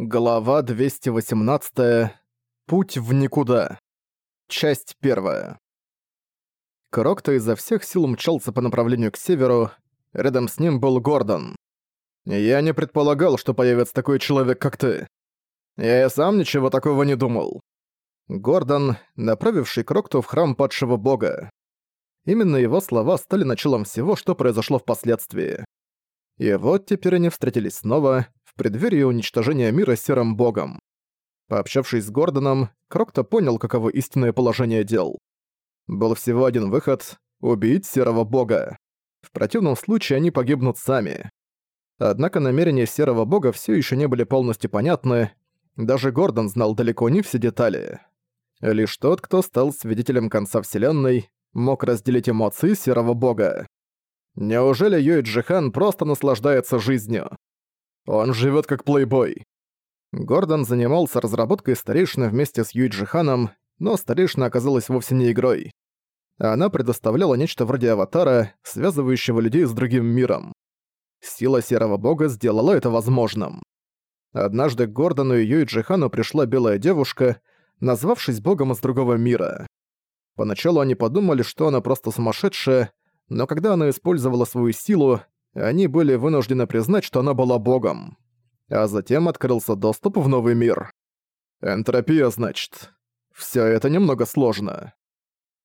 Глава 218. Путь в никуда. Часть первая. Крокто изо всех сил мчался по направлению к северу. Рядом с ним был Гордон. «Я не предполагал, что появится такой человек, как ты. Я и сам ничего такого не думал». Гордон, направивший Крокту в храм падшего бога. Именно его слова стали началом всего, что произошло впоследствии. И вот теперь они встретились снова, преддверии уничтожения мира серым богом. Пообщавшись с Гордоном, Крокто понял, каково истинное положение дел. Был всего один выход — убить серого бога. В противном случае они погибнут сами. Однако намерения серого бога все еще не были полностью понятны, даже Гордон знал далеко не все детали. Лишь тот, кто стал свидетелем конца Вселенной, мог разделить эмоции серого бога. Неужели Юй Джихан просто наслаждается жизнью? Он живет как плейбой. Гордон занимался разработкой старейшины вместе с Юиджи Ханом, но старейшина оказалась вовсе не игрой. Она предоставляла нечто вроде аватара, связывающего людей с другим миром. Сила Серого Бога сделала это возможным. Однажды к Гордону и Юиджи Хану пришла белая девушка, назвавшись богом из другого мира. Поначалу они подумали, что она просто сумасшедшая, но когда она использовала свою силу, они были вынуждены признать, что она была богом. А затем открылся доступ в новый мир. Энтропия, значит. Всё это немного сложно.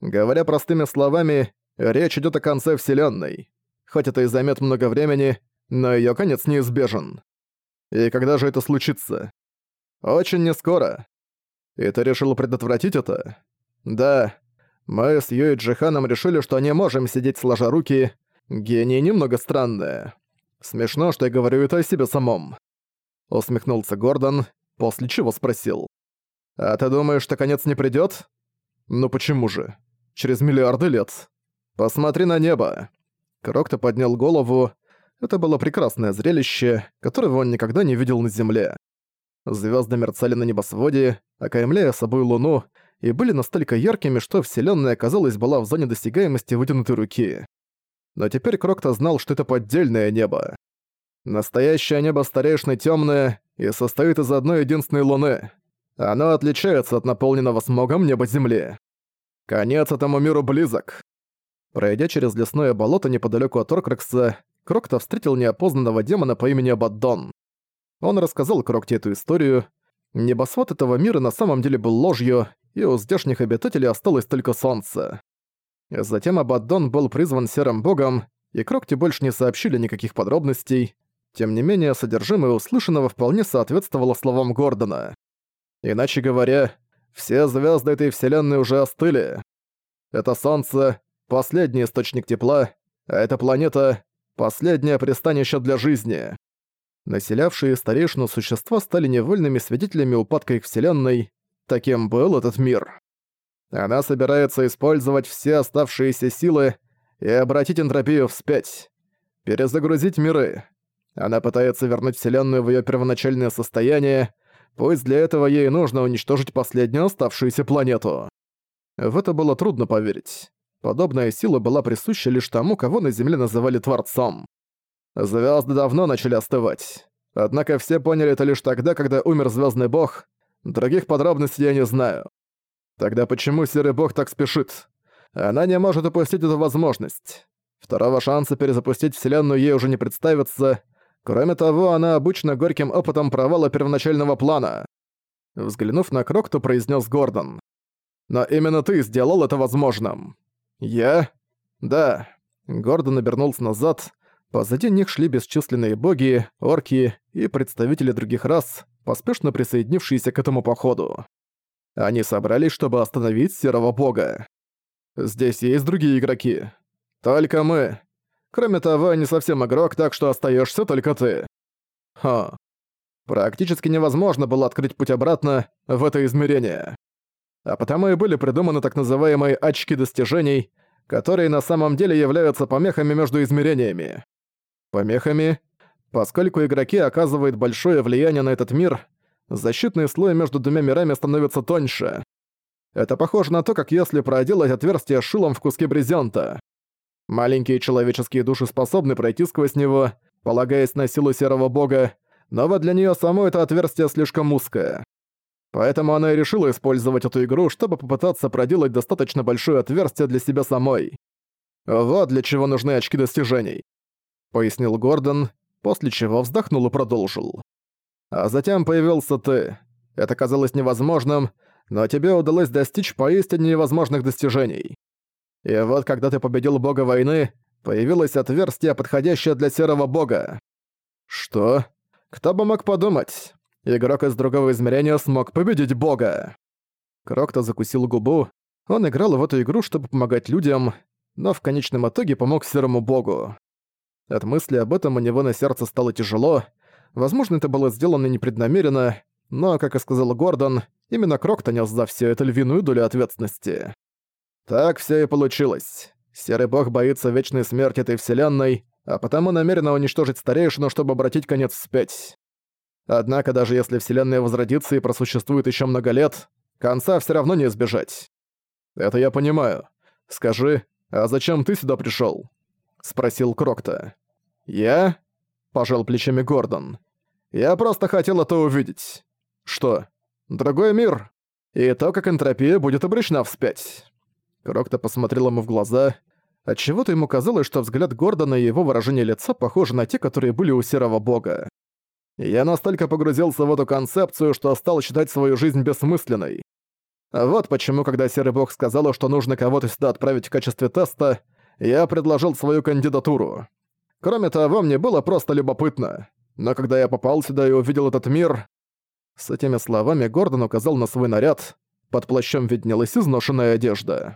Говоря простыми словами, речь идёт о конце Вселенной. Хоть это и займет много времени, но её конец неизбежен. И когда же это случится? Очень нескоро. И ты решил предотвратить это? Да. Мы с Юй Джиханом решили, что не можем сидеть сложа руки, Гений немного странное. Смешно, что я говорю это о себе самом. Усмехнулся Гордон, после чего спросил. «А ты думаешь, что конец не придёт?» «Ну почему же? Через миллиарды лет. Посмотри на небо». Крокто поднял голову. Это было прекрасное зрелище, которого он никогда не видел на Земле. Звёзды мерцали на небосводе, окаймляя собой Луну, и были настолько яркими, что Вселенная, казалось, была в зоне досягаемости вытянутой руки но теперь Крокто знал, что это поддельное небо. Настоящее небо старейшины тёмное и состоит из одной единственной луны. Оно отличается от наполненного смогом неба Земли. Конец этому миру близок. Пройдя через лесное болото неподалёку от Оркракса, Крокто встретил неопознанного демона по имени Абаддон. Он рассказал Крокте эту историю. Небосвод этого мира на самом деле был ложью, и у здешних обитателей осталось только солнце. Затем Абаддон был призван Серым Богом, и Крокти больше не сообщили никаких подробностей. Тем не менее, содержимое услышанного вполне соответствовало словам Гордона. Иначе говоря, все звезды этой вселенной уже остыли. Это Солнце — последний источник тепла, а эта планета — последнее пристанище для жизни. Населявшие старейшину существа стали невольными свидетелями упадка их вселенной. Таким был этот мир. Она собирается использовать все оставшиеся силы и обратить энтропию вспять. Перезагрузить миры. Она пытается вернуть Вселенную в её первоначальное состояние, пусть для этого ей нужно уничтожить последнюю оставшуюся планету. В это было трудно поверить. Подобная сила была присуща лишь тому, кого на Земле называли Творцом. Звёзды давно начали остывать. Однако все поняли это лишь тогда, когда умер Звёздный Бог. Других подробностей я не знаю. Тогда почему Серый Бог так спешит? Она не может упустить эту возможность. Второго шанса перезапустить Вселенную ей уже не представится. Кроме того, она обычно горьким опытом провала первоначального плана. Взглянув на Крокту, произнес Гордон. «Но именно ты сделал это возможным». «Я?» «Да». Гордон обернулся назад. Позади них шли бесчисленные боги, орки и представители других рас, поспешно присоединившиеся к этому походу. Они собрались, чтобы остановить Серого Бога. Здесь есть другие игроки. Только мы. Кроме того, не совсем игрок, так что остаешься только ты. Ха. Практически невозможно было открыть путь обратно в это измерение. А потому и были придуманы так называемые «очки достижений», которые на самом деле являются помехами между измерениями. Помехами, поскольку игроки оказывают большое влияние на этот мир, защитный слой между двумя мирами становится тоньше. Это похоже на то, как если проделать отверстие шилом в куске брезента. Маленькие человеческие души способны пройти сквозь него, полагаясь на силу серого бога, но вот для неё самой это отверстие слишком узкое. Поэтому она и решила использовать эту игру, чтобы попытаться проделать достаточно большое отверстие для себя самой. Вот для чего нужны очки достижений. Пояснил Гордон, после чего вздохнул и продолжил. А затем появился ты. Это казалось невозможным, но тебе удалось достичь поистине невозможных достижений. И вот когда ты победил бога войны, появилось отверстие, подходящее для серого бога. Что? Кто бы мог подумать? Игрок из другого измерения смог победить бога. Крокто закусил губу. Он играл в эту игру, чтобы помогать людям, но в конечном итоге помог серому богу. От мысли об этом у него на сердце стало тяжело. Возможно, это было сделано непреднамеренно, но, как и сказал Гордон, именно Крокто нес за все это львиную долю ответственности. Так все и получилось. Серый бог боится вечной смерти этой вселенной, а потому намеренно уничтожить старейшину, чтобы обратить конец вспять. Однако даже если Вселенная возродится и просуществует еще много лет, конца все равно не избежать. Это я понимаю. Скажи, а зачем ты сюда пришел? спросил Крокта. Я? Пожал плечами Гордон. Я просто хотел это увидеть. Что? Другой мир? И то, как энтропия будет обречена вспять. Крокта посмотрел ему в глаза. Отчего-то ему казалось, что взгляд Гордона и его выражение лица похожи на те, которые были у Серого Бога. Я настолько погрузился в эту концепцию, что стал считать свою жизнь бессмысленной. Вот почему, когда Серый Бог сказал, что нужно кого-то сюда отправить в качестве теста, я предложил свою кандидатуру. Кроме того, мне было просто любопытно. Но когда я попал сюда и увидел этот мир... С этими словами Гордон указал на свой наряд. Под плащом виднелась изношенная одежда.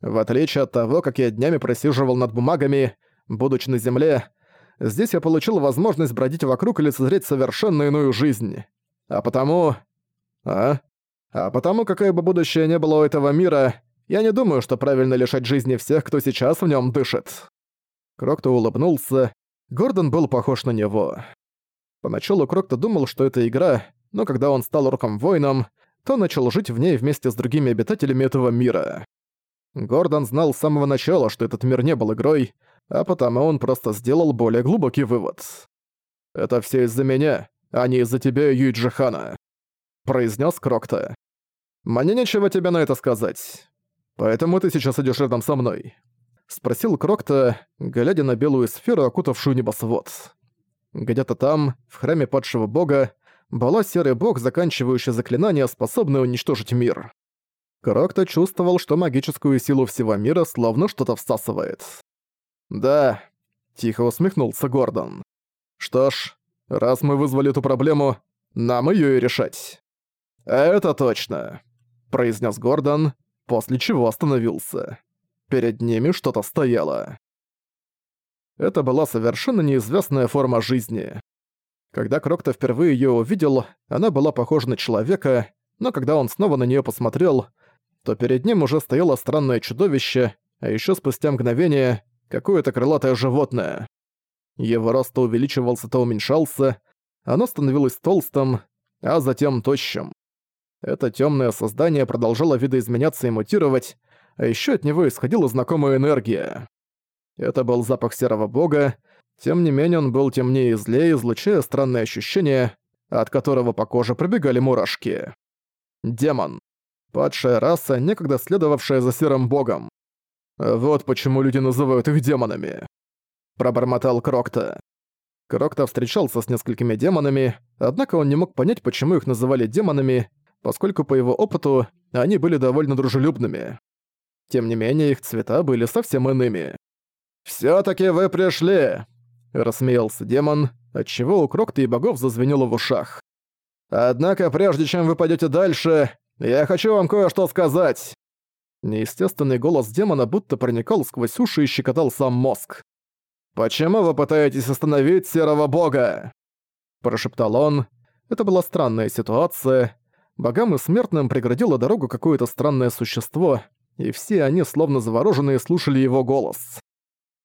В отличие от того, как я днями просиживал над бумагами, будучи на земле, Здесь я получил возможность бродить вокруг и лицезреть совершенно иную жизнь. А потому... А? А потому, какое бы будущее не было у этого мира, я не думаю, что правильно лишать жизни всех, кто сейчас в нем дышит. Крокто улыбнулся. Гордон был похож на него. Поначалу Крокто думал, что это игра, но когда он стал орком-воином, то начал жить в ней вместе с другими обитателями этого мира. Гордон знал с самого начала, что этот мир не был игрой, а потому он просто сделал более глубокий вывод. «Это все из-за меня, а не из-за тебя, Юиджихана», — произнес Крокта. «Мне нечего тебе на это сказать. Поэтому ты сейчас идешь рядом со мной», — спросил Крокта, глядя на белую сферу, окутавшую небосвод. Где-то там, в храме падшего бога, была серый бог, заканчивающий заклинание, способное уничтожить мир. Крокта чувствовал, что магическую силу всего мира словно что-то всасывает. «Да», — тихо усмехнулся Гордон. «Что ж, раз мы вызвали эту проблему, нам её и решать». «Это точно», — произнес Гордон, после чего остановился. Перед ними что-то стояло. Это была совершенно неизвестная форма жизни. Когда Крокто впервые её увидел, она была похожа на человека, но когда он снова на неё посмотрел, то перед ним уже стояло странное чудовище, а ещё спустя мгновение какое-то крылатое животное. Его рост то увеличивался, то уменьшался, оно становилось толстым, а затем тощим. Это темное создание продолжало видоизменяться и мутировать, а еще от него исходила знакомая энергия. Это был запах серого бога, тем не менее он был темнее и злее, излучая странное ощущение, от которого по коже пробегали мурашки. Демон. Падшая раса, некогда следовавшая за серым богом. «Вот почему люди называют их демонами», — пробормотал Крокта. Крокта встречался с несколькими демонами, однако он не мог понять, почему их называли демонами, поскольку по его опыту они были довольно дружелюбными. Тем не менее, их цвета были совсем иными. «Всё-таки вы пришли!» — рассмеялся демон, отчего у Крокта и богов зазвенело в ушах. «Однако, прежде чем вы пойдёте дальше, я хочу вам кое-что сказать. Неестественный голос демона будто проникал сквозь уши и щекотал сам мозг. «Почему вы пытаетесь остановить Серого Бога?» Прошептал он. Это была странная ситуация. Богам и смертным преградило дорогу какое-то странное существо, и все они, словно завороженные, слушали его голос.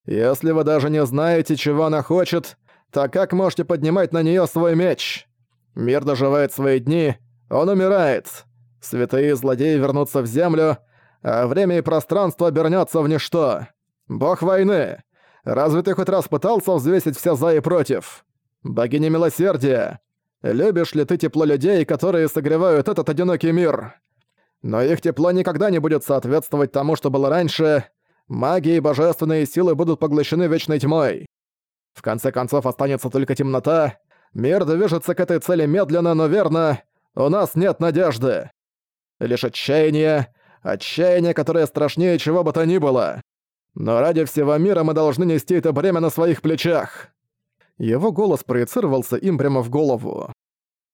«Если вы даже не знаете, чего она хочет, так как можете поднимать на неё свой меч? Мир доживает свои дни, он умирает. Святые злодеи вернутся в землю, а время и пространство обернется в ничто. Бог войны! Разве ты хоть раз пытался взвесить все за и против? богиня милосердия, любишь ли ты тепло людей, которые согревают этот одинокий мир? Но их тепло никогда не будет соответствовать тому, что было раньше. Магия и божественные силы будут поглощены вечной тьмой. В конце концов останется только темнота. Мир движется к этой цели медленно, но верно. У нас нет надежды. Лишь отчаяние, отчаяние, которое страшнее чего бы то ни было. Но ради всего мира мы должны нести это бремя на своих плечах. Его голос проецировался им прямо в голову.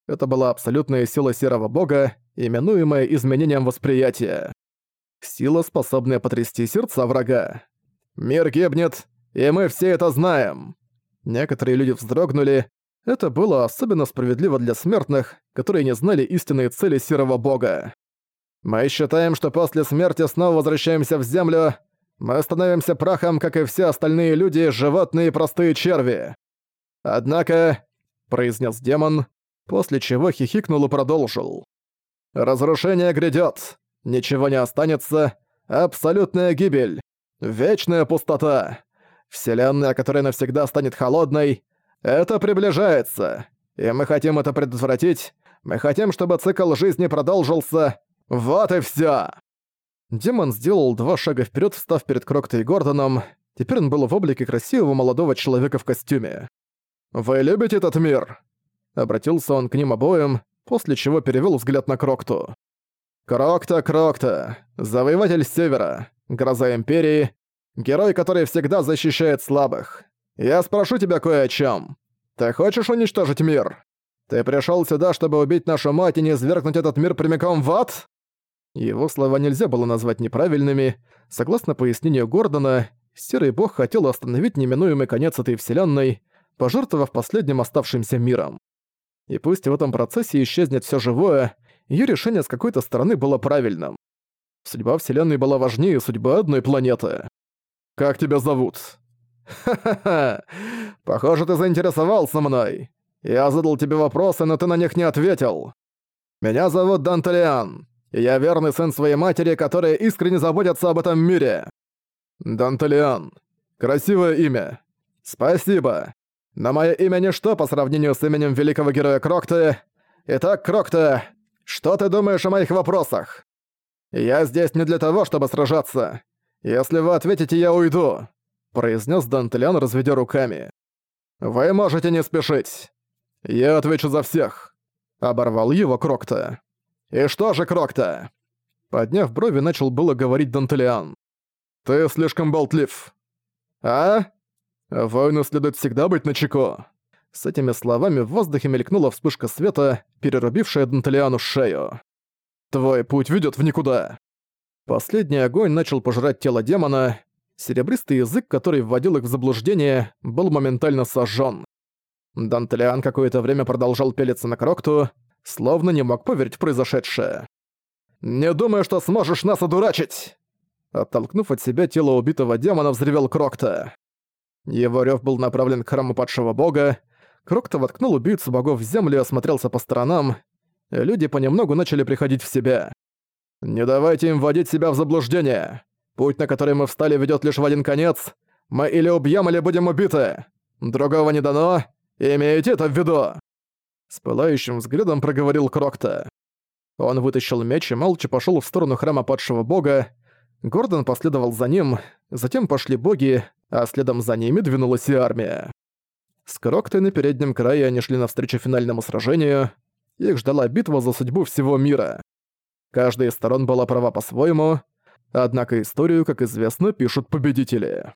Это была абсолютная сила Серого Бога, именуемая изменением восприятия. Сила, способная потрясти сердца врага. Мир гибнет, и мы все это знаем. Некоторые люди вздрогнули. Это было особенно справедливо для смертных, которые не знали истинной цели Серого Бога. Мы считаем, что после смерти снова возвращаемся в Землю, мы становимся прахом, как и все остальные люди, животные и простые черви. Однако, произнес демон, после чего хихикнул и продолжил. Разрушение грядет, ничего не останется, абсолютная гибель, вечная пустота. Вселенная, которая навсегда станет холодной, это приближается. И мы хотим это предотвратить. Мы хотим, чтобы цикл жизни продолжился. Вот и всё. Демон сделал два шага вперед, встав перед Крокто и Гордоном. Теперь он был в облике красивого молодого человека в костюме. «Вы любите этот мир?» Обратился он к ним обоим, после чего перевел взгляд на Крокту. «Крокта, Крокта, завоеватель Севера, гроза Империи, герой, который всегда защищает слабых. Я спрошу тебя кое о чем. Ты хочешь уничтожить мир? Ты пришел сюда, чтобы убить нашу мать и не свергнуть этот мир прямиком в ад?» Его слова нельзя было назвать неправильными. Согласно пояснению Гордона, Серый Бог хотел остановить неминуемый конец этой вселенной, пожертвовав последним оставшимся миром. И пусть в этом процессе исчезнет все живое, ее решение с какой-то стороны было правильным. Судьба Вселенной была важнее судьбы одной планеты. «Как тебя зовут?» «Ха-ха-ха! Похоже, ты заинтересовался мной. Я задал тебе вопросы, но ты на них не ответил. Меня зовут Данталиан я верный сын своей матери, которая искренне заботится об этом мире. Данталиан. Красивое имя. Спасибо. Но мое имя ничто по сравнению с именем великого героя Крокты. Итак, Крокта, что ты думаешь о моих вопросах? Я здесь не для того, чтобы сражаться. Если вы ответите, я уйду», — произнес Данталиан, разведя руками. «Вы можете не спешить. Я отвечу за всех», — оборвал его Крокта. «И что же, Крокта?» Подняв брови, начал было говорить Дантелиан. «Ты слишком болтлив». «А? Воину следует всегда быть начеку». С этими словами в воздухе мелькнула вспышка света, перерубившая Дантелиану шею. «Твой путь ведет в никуда». Последний огонь начал пожирать тело демона. Серебристый язык, который вводил их в заблуждение, был моментально сожжен. Дантелиан какое-то время продолжал пелиться на Крокту, словно не мог поверить в произошедшее. «Не думаю, что сможешь нас одурачить!» Оттолкнув от себя тело убитого демона, взревел Крокта. Его рёв был направлен к храму падшего бога. Крокта воткнул убийцу богов в землю и осмотрелся по сторонам. Люди понемногу начали приходить в себя. «Не давайте им вводить себя в заблуждение. Путь, на который мы встали, ведёт лишь в один конец. Мы или убьём, или будем убиты. Другого не дано. Имейте это в виду!» С пылающим взглядом проговорил Крокта. Он вытащил меч и молча пошёл в сторону храма падшего бога. Гордон последовал за ним, затем пошли боги, а следом за ними двинулась и армия. С Кроктой на переднем крае они шли навстречу финальному сражению. Их ждала битва за судьбу всего мира. Каждая из сторон была права по-своему, однако историю, как известно, пишут победители.